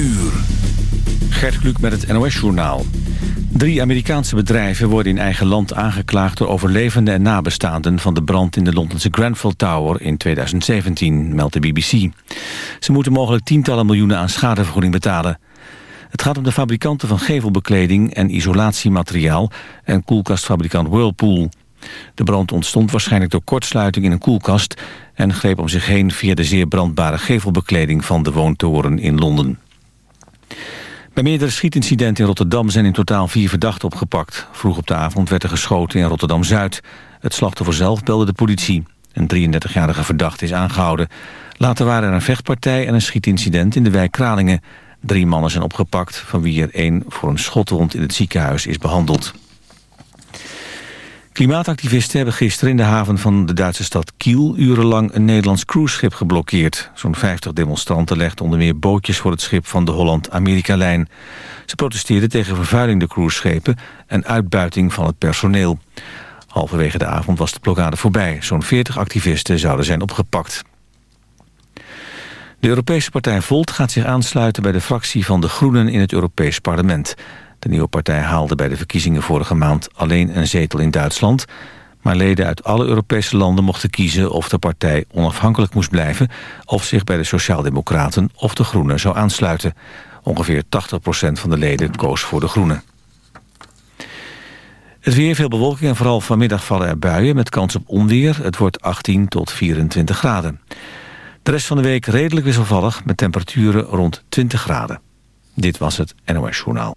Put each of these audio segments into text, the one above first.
uur. Gert Kluk met het NOS-journaal. Drie Amerikaanse bedrijven worden in eigen land aangeklaagd... door overlevenden en nabestaanden van de brand in de Londense Grenfell Tower in 2017, meldt de BBC. Ze moeten mogelijk tientallen miljoenen aan schadevergoeding betalen. Het gaat om de fabrikanten van gevelbekleding en isolatiemateriaal... en koelkastfabrikant Whirlpool. De brand ontstond waarschijnlijk door kortsluiting in een koelkast... en greep om zich heen via de zeer brandbare gevelbekleding van de woontoren in Londen. Bij meerdere schietincidenten in Rotterdam zijn in totaal vier verdachten opgepakt. Vroeg op de avond werd er geschoten in Rotterdam-Zuid. Het slachtoffer zelf belde de politie. Een 33-jarige verdachte is aangehouden. Later waren er een vechtpartij en een schietincident in de wijk Kralingen. Drie mannen zijn opgepakt, van wie er één voor een schotwond in het ziekenhuis is behandeld. Klimaatactivisten hebben gisteren in de haven van de Duitse stad Kiel... urenlang een Nederlands cruiseschip geblokkeerd. Zo'n 50 demonstranten legden onder meer bootjes voor het schip van de Holland-Amerika-lijn. Ze protesteerden tegen vervuiling de cruiseschepen en uitbuiting van het personeel. Halverwege de avond was de blokkade voorbij. Zo'n 40 activisten zouden zijn opgepakt. De Europese partij Volt gaat zich aansluiten bij de fractie van de Groenen in het Europees Parlement. De nieuwe partij haalde bij de verkiezingen vorige maand alleen een zetel in Duitsland. Maar leden uit alle Europese landen mochten kiezen of de partij onafhankelijk moest blijven... of zich bij de Sociaaldemocraten of de Groenen zou aansluiten. Ongeveer 80% van de leden koos voor de Groenen. Het weer, veel bewolking en vooral vanmiddag vallen er buien... met kans op onweer. Het wordt 18 tot 24 graden. De rest van de week redelijk wisselvallig... met temperaturen rond 20 graden. Dit was het NOS Journaal.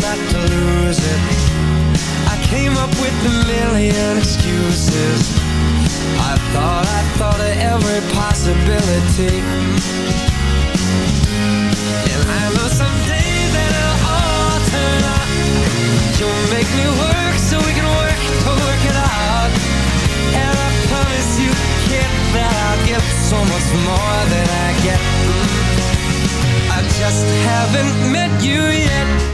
not to lose it. I came up with a million excuses. I thought, I thought of every possibility. And I know someday that it'll all turn up You'll make me work so we can work to work it out. And I promise you, kid, that I'll get so much more than I get. I just haven't met you yet.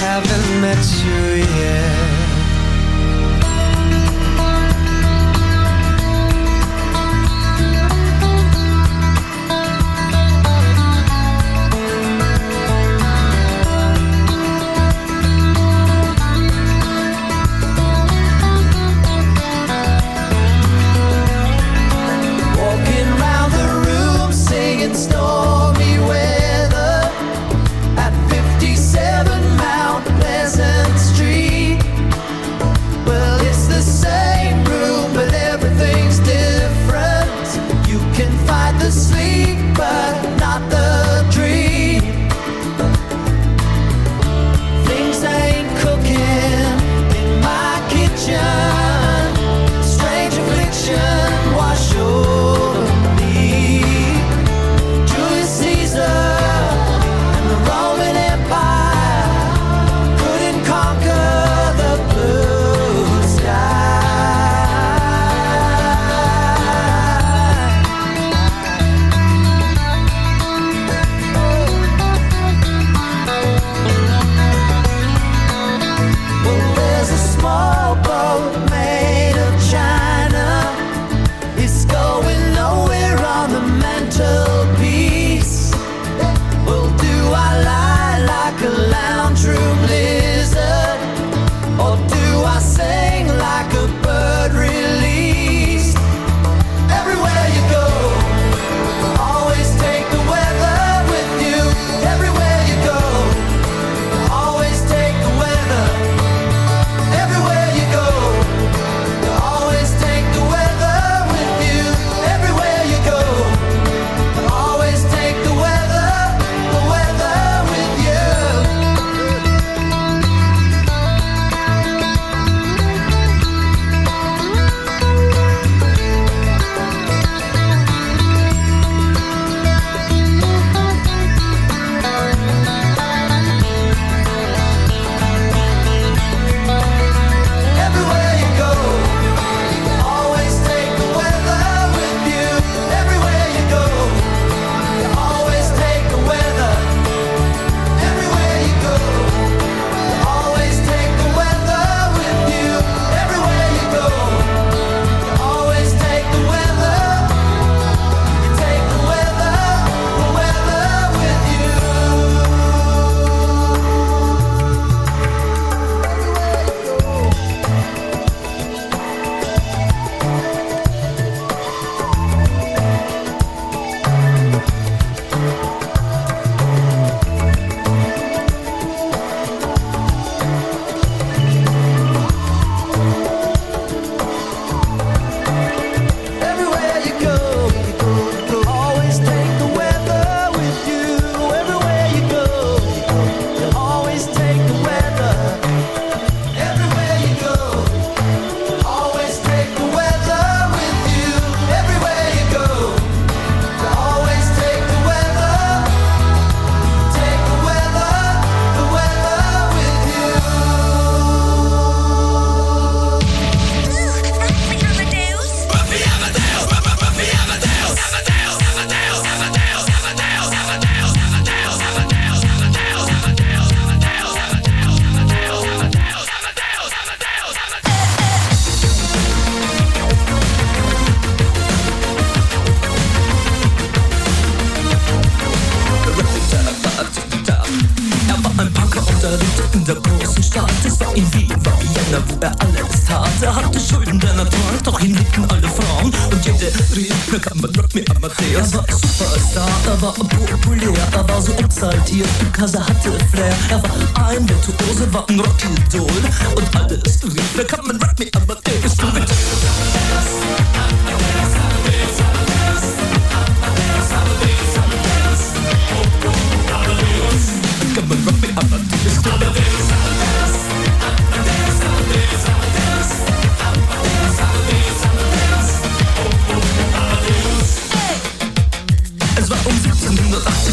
haven't met you yet so populär, er war so exaltiert, Kasa hatte Flair. Er war ein Virtuose, war ein Rockidol und alles lief. Er kann man Rap me, aber der ist verrückt.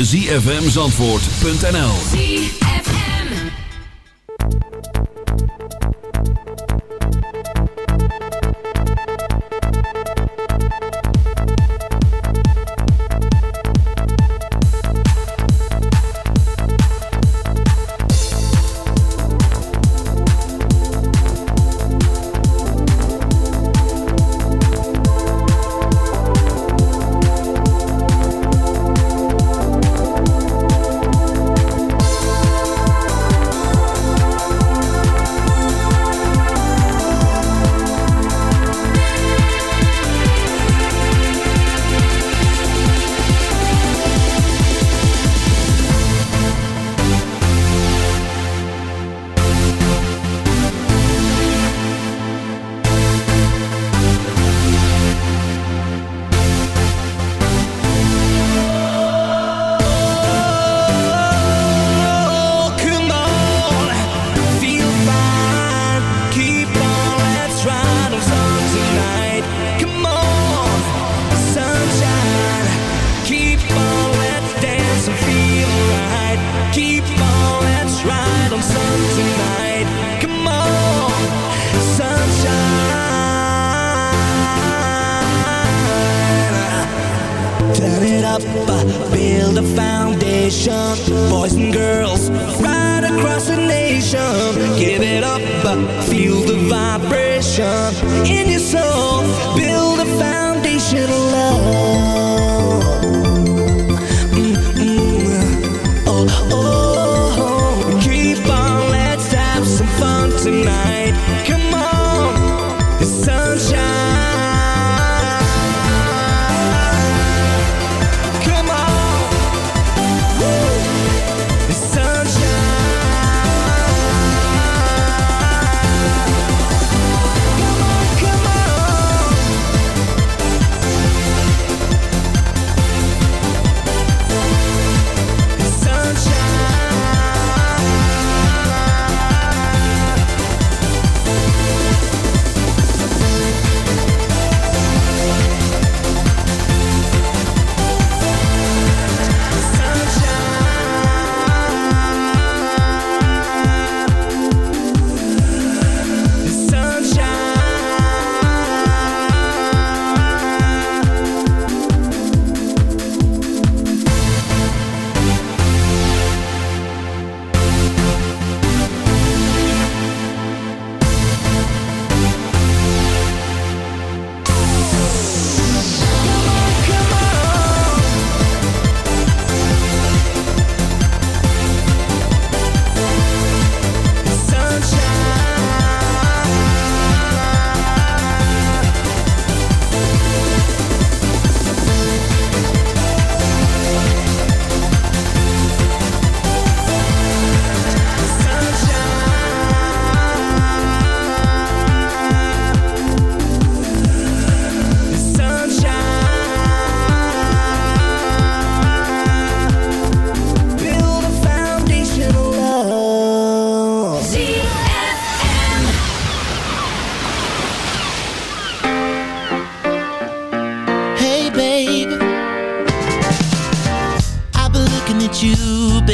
www.zfmzandvoort.nl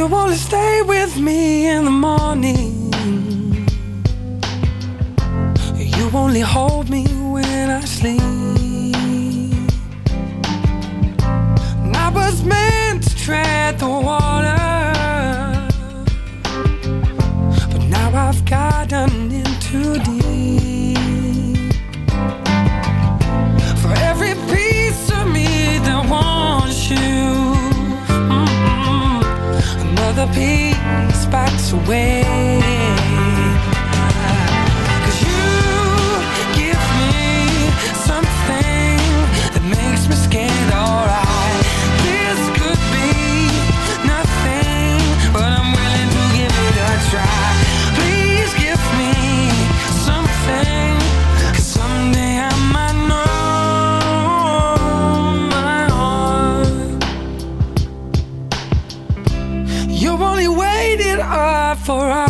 You only stay with me in the morning. You only hold for our